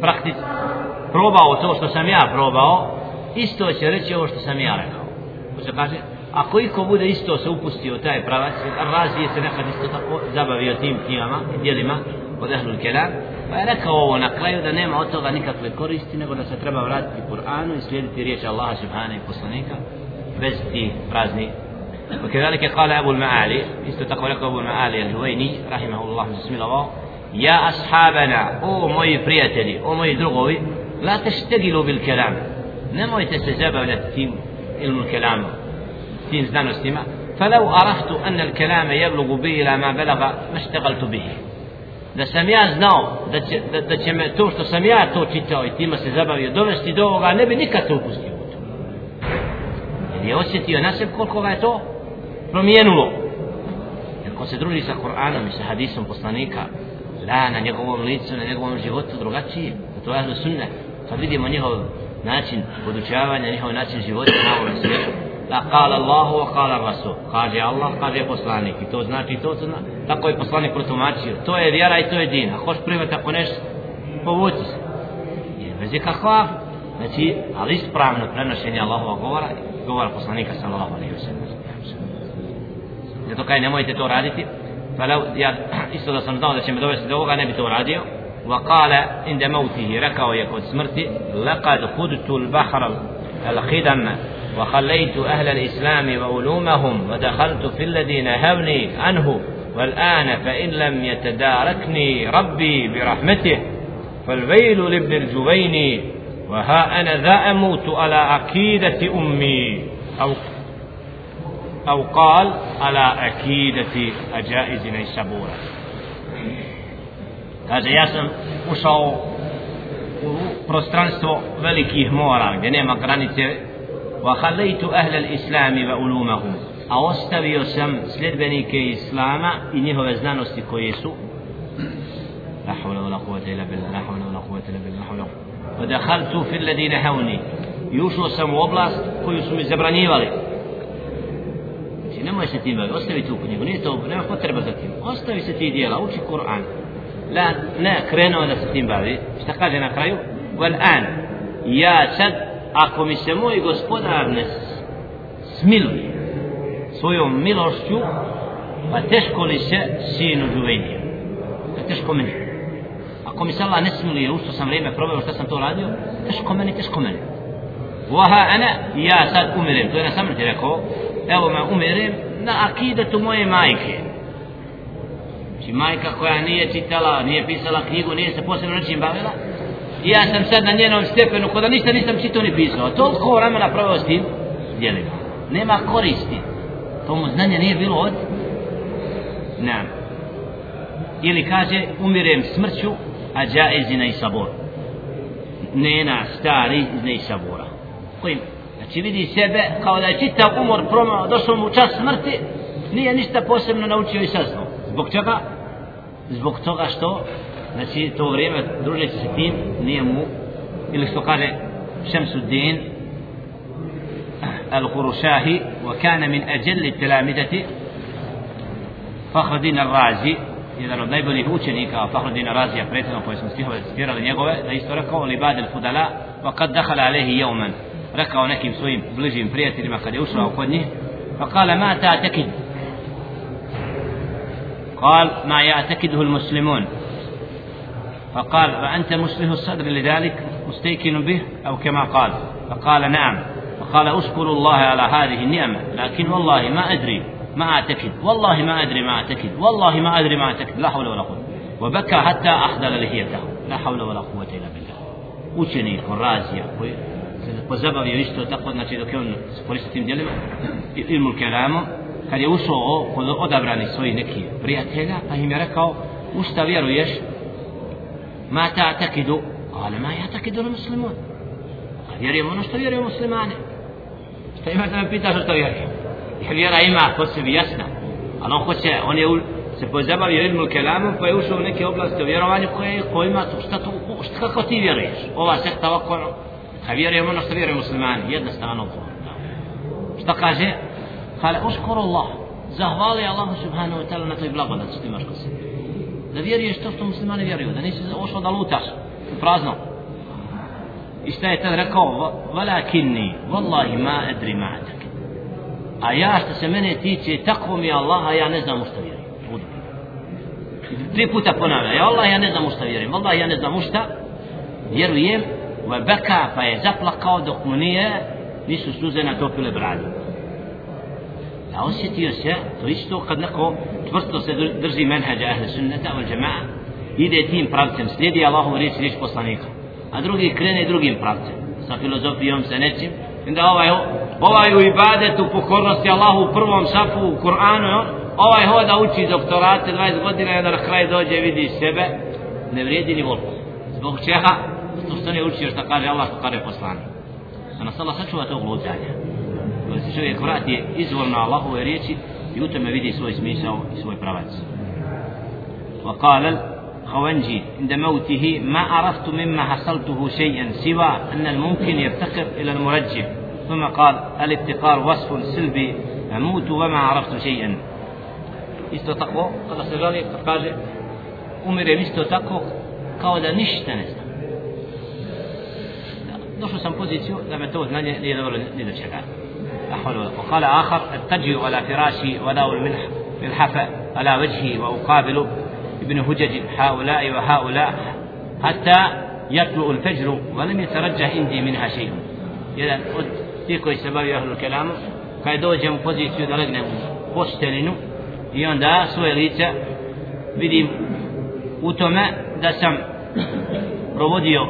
praktic probao to što sam ja probao isto će reći ovo što sam ja rekao ko se kaže ako iko bude isto se upustio taj pravac razije se nekad isto tako zabavio tim knjigama i dijelima od Ahlul Kelam pa je rekao ovo na kraju da nema od toga nikakve koristi nego da se treba vratiti Kur'anu i slijediti riječ Allaha subhana i poslanika bez tih prazni وكذلك قال أبو المعالي استتقوا لك أبو المعالي الهويني رحمه الله بسم الله يا أصحابنا أو موي برياتلي أو موي دروغوي لا تشتغلوا بالكلام نمو يتسجب تيم علم الكلام تيم زدان فلو عرفت أن الكلام يبلغ به إلى ما بلغ ما اشتغلت به da sam ja znao da će, da, da će me to što sam ja to čitao i tima se zabavio dovesti do ovoga ne bi nikad to upustio u to jer je osjetio na sebi koliko ga je to promijenulo jer ko se druži sa Koranom i sa hadisom poslanika la na njegovom licu, na njegovom životu drugačije to je sunna kad vidimo njihov način podučavanja, njihov način života na ovom svijetu da kala Allahu wa kala Rasul kaže Allah, kaže poslanik i to znači to zna. Tako je poslanik protumačio to je vjera i to je din Ako hoš primati ako nešto povuci se. Je vezi kakva znači ali ispravno prenošenje Allahova govora govora poslanika sallallahu alaihi wa sallam. Zato kaj nemojte to raditi. Pa ja isto da sam znao da će me dovesti do وقال عند موته ركع يكون سمرتي لقد خدت البحر الخدم وخليت أهل الإسلام وعلومهم ودخلت في الذين هوني عنه والآن فإن لم يتداركني ربي برحمته. فالويل لابن الجوين وها أنا ذا أموت على عقيدة أمي. أو أو قال على أكيدة أجائز نيسابورة Kaže, ja sam ušao u prostranstvo velikih mora, gdje nema granice. وَحَلَيْتُ أَهْلَ الْإِسْلَامِ وَأُلُومَهُمْ A ostavio sam sljedbenike Islama i njihove znanosti koje su. لا حول ولا قوة إلا بالله لا حول ولا قوة إلا بالله لا حول ودخلت في الذين هوني يوشو سم وبلاست كيسو مزبرانيوالي Znači, neće, nemoj se tim baviti ostavi tu knjigu nije to nema potreba za tim. Ostavi se ti dijela uči Kur'an. La ne krenuo da se tim bavi. Šta kaže na kraju? Wal an ja sad ako mi se moj gospodar ne smiluje svojom milošću pa teško li se sinu Džuvejnija teško meni. Ako mi se Allah ne smiluje ušto sam vrijeme probao šta sam to radio? Teško meni, teško meni. Waha ana ja sad umirem. To je na samrti rekao evo me umirem na akidetu moje majke Znači majka koja nije čitala, nije pisala knjigu, nije se posebno nečim bavila. I ja sam sad na njenom stepenu, kada ništa nisam čitao ni pisao. Toliko vremena pravio s tim djelima. Nema koristi. To mu znanje nije bilo od... Ne. Ili kaže, umirem smrću, a džaizina i sabor. Nena stari iz ne sabora. Znači vidi sebe kao da je čitav umor promao, došao mu čas smrti, nije ništa posebno naučio i saznao. Zbog čega? zbog toga što znači to vrijeme družeći se tim nije mu ili što kaže Šemsuddin الخرشاهي وكان من أجل التلامذة فخر الدين الرازي jedan od najboljih učenika Fahruddina Razija prethodno koje smo stihove citirali njegove da isto rekao li badel fudala pa kad dahala alehi jeuman rekao nekim svojim bližim prijateljima kad je ušao kod njih pa kala ma ta tekid? قال ما يعتقده المسلمون فقال فأنت مسلم الصدر لذلك مستيقن به أو كما قال فقال نعم فقال أشكر الله على هذه النعمة لكن والله ما أدري ما أعتقد والله ما أدري ما أعتقد والله ما أدري ما أعتقد لا حول ولا قوة وبكى حتى أخذل لحيته لا حول ولا قوة إلا بالله koji se pozabavio isto tako, znači dok je on koristio tim djelima, ilmul kelamom, kad je ušao kod odabrani svojih nekih prijatelja, pa im je rekao, u šta vjeruješ? Ma ta takidu, ali ma ja takidu na muslimun. A vjerujem ono što vjeruje muslimane. Šta imaš da me pitaš što vjerujem? Jer vjera ima kod sebi jasna. Ali on hoće, on je se pozabavio ilmu kelamom, pa je ušao u neke oblasti o vjerovanju koje, kojima, šta to, šta, kako ti vjeruješ? Ova sekta ovako, ono, a vjerujem ono što vjerujem muslimani, jednostavno. Šta kaže? Kale, uškoro Allah. Zahvali Allah subhanahu wa ta'ala na toj blagodat što imaš kod sebe. Da vjeruješ to što muslimani vjeruju. Da nisi ošao da lutaš u prazno. I šta je tad rekao? Valakinni, wallahi ma edri ma atak. A ja što se mene tiče, tako mi je Allah, a ja ne znam u što vjerujem. Tri puta ponavlja. Ja Allah, ja ne znam u što vjerujem. Allah, ja ne znam u što vjerujem. Wa beka, pa je zaplakao dok mu nije, nisu suze natopile bradu. A osjetio se to isto kad neko tvrsto se drži menhađa ahle sunneta al džema'a ide tim pravcem slijedi Allahom riječ riječ poslanika. A drugi krene drugim pravcem sa filozofijom sa nečim. Onda ovaj ovaj u ibadetu pokornosti Allahu u prvom safu u Kur'anu ovaj hoda uči doktorate 20 godina i onda na kraj dođe vidi sebe ne vrijedi ni volko. zbog čega? To što ne učio što kaže Allah što kaže poslani a nas Allah sačuva tog lutanja kada se čovjek vrati izvorno Allahove riječi i u tome vidi svoj smisao i svoj pravac وقال خوانجي عند موته ما عرفت مما حصلته شيئا سوى أن الممكن يفتقر إلى المرجح ثم قال الافتقار وصف سلبي أموت وما عرفت شيئا isto tako kada se kad kaže umirem isto tako kao došao sam poziciju da me to znanje nije dovoljno ni do čega. أحوال وقال آخر التجي على فراشي ولا الملح من الحفا على وجهي وأقابل ابن حجج هؤلاء وهؤلاء حتى يطلع الفجر ولم يترجح عندي منها شيء. إذا قد تيكو السبب أهل الكلام كي دوجم فوزيسيو درقنا بوستلينو يون دا سوي ريتا بدي وتما دا سم روديو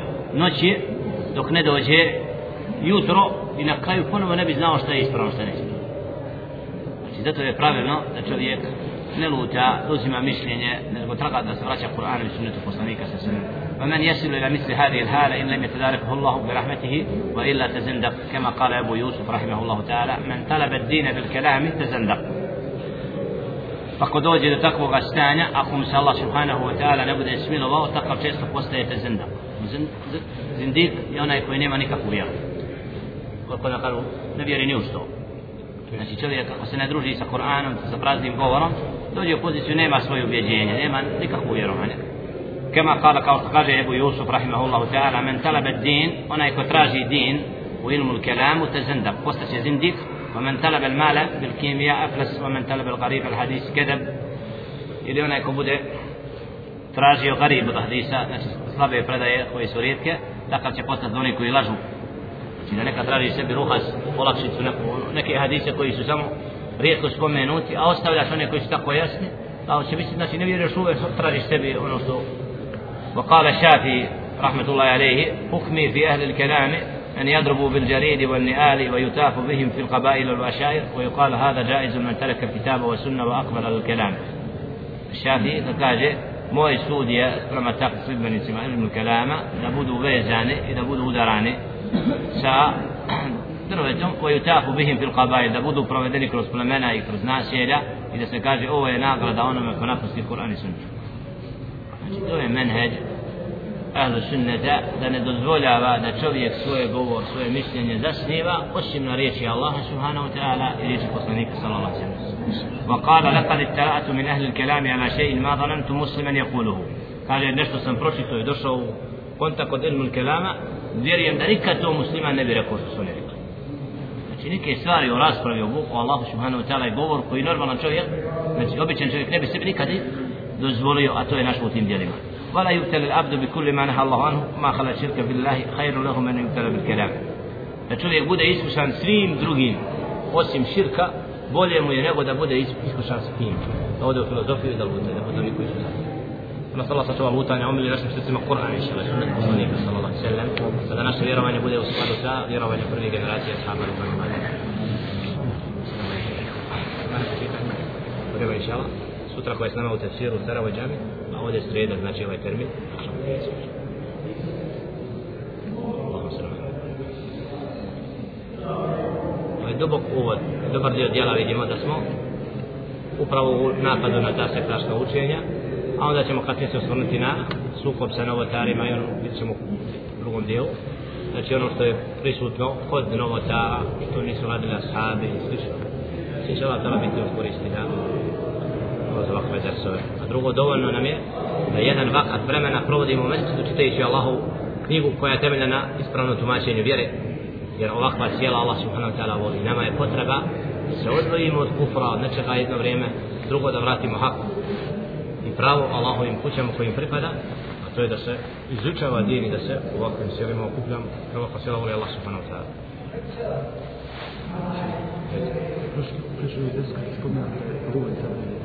dok ne dođe jutro i na kraju ponovo ne bi znao šta je ispravno šta ne ispravno znači zato je pravilno da čovjek ne luta, uzima mišljenje, nego traga da se vraća Kur'anu i sunnetu poslanika sa sallam. ومن يصل إلى مثل هذه الحالة إن لم يتداركه الله برحمته وإلا تزندق كما قال أبو يوسف رحمه الله تعالى من طلب الدين بالكلام تزندق takvog stanja, ako mu se Allah subhanahu wa ta'ala ne bude smilovao, takav često postajete zindak. Zindik je onaj koji nema nikakvu vjeru. Kako da kažu, ne vjeri ni u što. Znači čovjek ako se ne druži sa Kur'anom, sa praznim govorom, dođe u poziciju, nema svoje ubjeđenje, nema nikakvu vjerovanje. Kema kala, kao što kaže Ebu Jusuf, rahimahullahu ta'ala, men talabe din, onaj ko traži din, u ilmu l-kelamu, te zindak, postaće zindik, ومن طلب المال بالكيمياء أفلس ومن طلب الغريب الحديث كذب onaj ko bude tražio garibu od hadisa, znači slabe predaje koje su rijetke, takav će postati oni koji lažu. Znači da neka traži sebi ruhas, olakšicu, neke hadise koji su samo rijetko spomenuti, a ostavljaš one koji su tako jasni, a će biti, znači ne vjeruješ uvek, tražiš sebi ono što وقال الشافعي رحمة الله عليه حكمي في أهل الكلام أن يضربوا بالجريد والنئال ويتاف بهم في القبائل والبشائر ويقال هذا جائز من ترك الكتاب والسنة وأقبل الكلام الشافعي kaže moj sud je prema takvim sljedbenicima ilmu kalama da budu vezane i da budu udarane sa drvetom koji utafu bihim fil kabaje da budu provedeni kroz plemena i kroz naselja i da se kaže ovo je nagrada onome ko napusti Kur'an i sunnet. Znači to je menheđ ahlu sunneta da ne dozvoljava da čovjek svoje govor, svoje mišljenje zasniva osim na riječi Allaha subhanahu wa ta'ala i riječi poslanika sallallahu alaihi wa sallam. وقال لقد اتلأت من أهل الكلام على شيء ما ظننت مسلما يقوله kaže nešto sam pročito i došao u kontakt od ilmu kelama vjerujem da nikad to muslima ne bi rekao što su ne rekli znači neke stvari o raspravi o, o Allahu subhanahu wa ta'ala je govor koji normalan čovjek znači običan čovjek ne bi sebi nikad dozvolio a to je naš u tim djelima ولا يبتلى العبد بكل ما نهى Allah anhu ma khala shirka billahi khairu lahu man yubtala bil kalam da čovjek bude iskušan svim drugim osim širka bolje mu je nego da bude iskušan s tim da ode u filozofiju i da bude da bude niko iskušan nas Allah sačuva lutanja omili našim srcima Kur'an i šele sunnet poslanika sallallahu alaihi sallam da naše vjerovanje bude u skladu sa vjerovanjem prve generacije sahaba i prvi Treba inša Allah. Sutra koja je s nama u tefsiru u Saravoj džami, a ovdje sreda, znači ovaj termin, Ovaj dubok uvod, dobar dio dijela vidimo da smo upravo u napadu na ta sektaška učenja, a onda ćemo kad se osvrnuti na sukob sa novotarima i ono vidit ćemo u drugom dijelu. Znači ono što je prisutno kod novotara, što nisu radili ashabi i slično. Svi će ova tala biti od koristi da kroz ovakve dersove. A drugo, dovoljno nam je da jedan vakat vremena provodimo u mjesecu čitajući Allahu knjigu koja je temeljena na ispravnom tumačenju vjere. Jer ovakva sjela Allah subhanahu wa ta'ala voli. Nama je potreba da se odvojimo od kufra, od nečega jedno vrijeme, drugo da vratimo hak i pravo Allahovim kućama kojim pripada, a to je da se izučava din i da se u ovakvim sjelima okupljamo, ovakva pa sjela voli Allah subhanahu wa ta'ala. prošli, prošli, prošli, prošli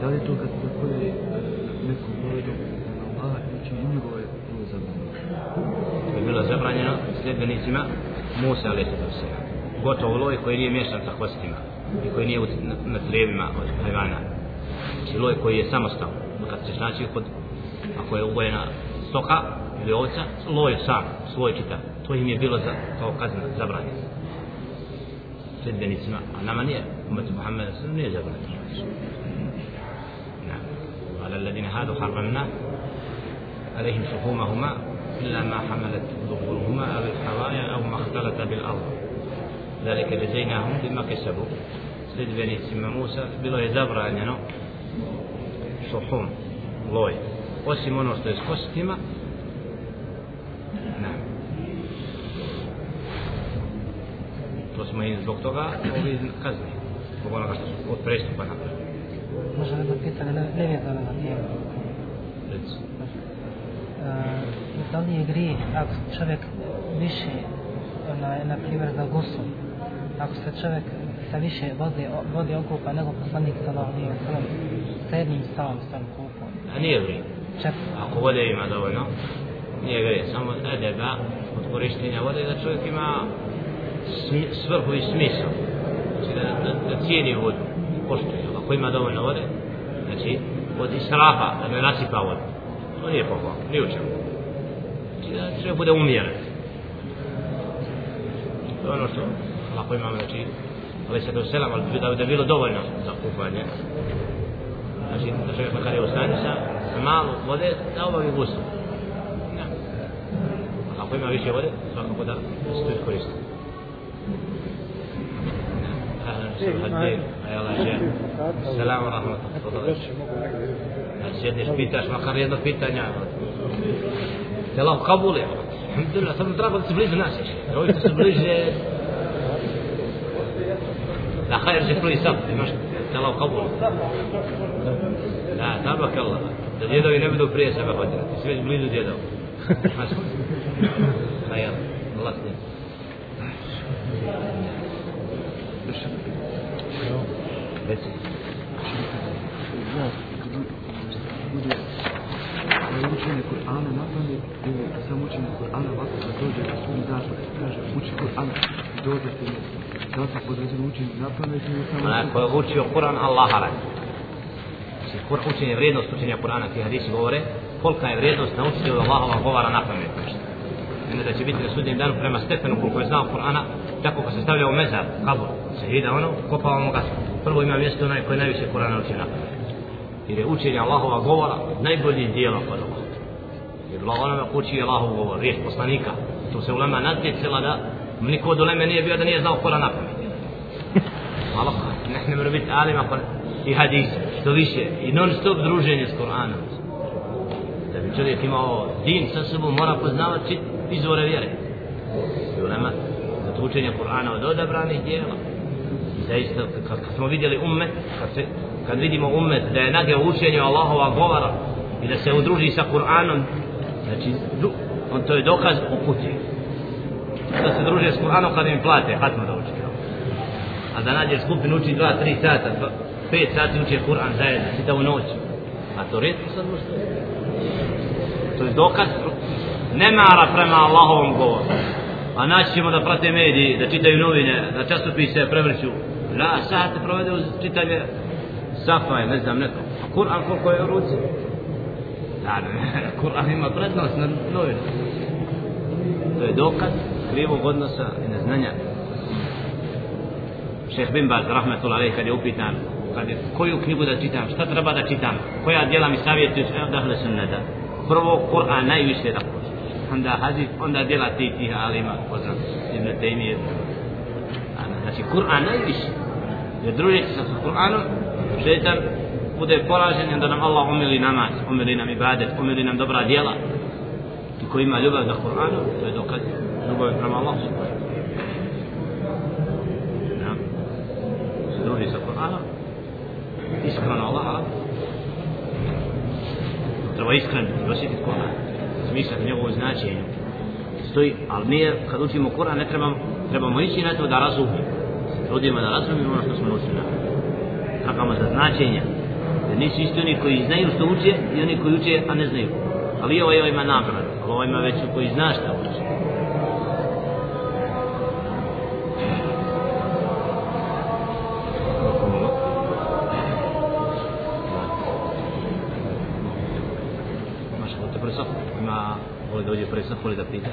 da li je to kad takove neku vojdu Allah znači i njegove bilo zabranjeno? To je bilo zabranjeno sljedbenicima Musa ali se to se. Gotovo loj koji nije mješan sa hvostima. i koji nije na, na trijevima od hajvana. Znači loj koji je samostalno. Kad ćeš naći kod, ako je ubojena stoka ili ovca, loj sam, svoj čita. To im je bilo za, kao kazna zabranjeno. sljedbenicima, a nama nije, umetu Muhammeda nije zabranjeno. على الذين هادوا حرمنا عليهم شحومهما إلا ما حملت ظهورهما أو الحرايا أو ما اختلط بالأرض. ذلك جزيناهم بما كسبوا. سيد بني سيما موسى بلو يزابر أن ينو شحوم لوي وسيمون وستيس كوستيما نعم To smo i zbog toga ovi kazni, zbog onoga. Može jedno pitanje, ne, vezano za tijelo. Reci. E, da li je grijeh ako čovjek više, na, na primjer za gusul, ako se čovjek sa više vode, vode okupa nego poslanik sa Allah nije sallam, sa jednim stavom sa kupom. A nije grijeh. Čep. Ako vode ima dovoljno, nije grijeh. Samo edeba od korištenja vode da čovjek ima svrhu i smisao. Znači da, da, da cijeni vodu, poštuje. Ako ima dovoljno vode, znači od israfa, da ne nasipa vodu. To nije pohvalno, ni u čemu. Znači da čovjek bude umjeren. To je ono što, ako imamo, znači, ali se do selam, ali da, da bilo dovoljno za kupanje. Znači, da čovjek makar je u stanju sa, sa malo vode, da obavi gustu. Ja. Ako ima više vode, svakako da se to iskoristi. Hadid, ajala je. Salam rahmat. Sjedneš, pitaš, makar jedno pitanja. Selam kabul je. Alhamdulillah, samo treba da se bliže nas. Ovi što se bliže... Da, hajr će prvi sam, imaš selam kabul. Da, tabak Allah. Da djedovi ne budu prije sebe hodili. Ti si već blizu djedov. Hajr, Allah s njim. Reci. bude učenje Kur'ana na pamet ili samo učenje Kur'ana ovako da dođe na svoj dan kaže uči Kur'an dođe se da se podređeno učenje na pamet ili samo Onaj ko je učio Kur'an Allaha radi. Znači, kur, učenje vrijednost učenja Kur'ana, ti hadisi govore, kolika je vrijednost naučiti od Allahova govara na pamet. Ime da će biti na sudnjem danu prema stepenu koliko je znao Kur'ana, tako ko se stavlja u mezar, kabur, se hida ono, kopavamo ga. Prvo ima mjesto onaj koji najviše Kur'ana uči na. Jer je učenje Allahova govora najbolji dijela kod Allah. Jer Allah onome ko uči Allahov govor, riječ poslanika. To se ulema natjecila da niko od uleme nije bio da nije znao Kur'an na pamet. Allah, ne mora biti alima i hadis, što više, i non stop druženje s Kur'anom. Da bi čovjek imao din sa sobom, mora poznavati izvore vjere. I ulema, za učenje Kur'ana od odabranih dijela. Zaista, kad, kad smo vidjeli ummet, kad, se, kad vidimo ummet da je nage u učenju Allahova govora i da se udruži sa Kur'anom, znači, on to je dokaz o puti. Da se druže s Kur'anom kad im plate, hatma da uči. A da nađe skupinu uči 2-3 sata, 5 sati uče Kur'an zajedno, sita u noć. A to redko sad možete. To je dokaz nemara prema Allahovom govoru. A naći ćemo da prate mediji, da čitaju novine, da časopise prevrću. La, sate provede uz čitanje safa ne znam, neko. A Kur'an koliko je u ruci? Da, Kur'an ima prednost na novinu. To je dokaz krivog odnosa i neznanja. Šeh Bin Baz, rahmetullah alaih, kad je upitan, kad je, koju knjigu da čitam, šta treba da čitam, koja djela mi savjetuješ, evo dahle sam ne da. Prvo, Kur'an najviše da onda hadis, onda djela ti tih alima, poznam, Ibn Taymiye. Znači, Kur'an najviše. Jer družeći se sa Kur'anom, šetan bude poražen i nam Allah omili namaz, omili nam ibadet, omili nam dobra djela. I ko ima ljubav za Kur'anu, to je dokaz ljubav prema Allah. Ja. Se druži sa Kur'anom, iskreno Allah, treba iskreno osjetiti Kur'an, smisliti njegovo značenje. Stoji, ali nije, kad učimo Kur'an, ne trebamo, trebamo ići na to da razumimo trudimo da i ono što smo naučili. Trakamo za značenje. Jer nisu isti oni koji znaju što uče i oni koji uče, a ne znaju. Ali ovo ovaj ima nagrad, ovo ima već koji zna što uče. Ima, voli da ovdje presah, voli da pita.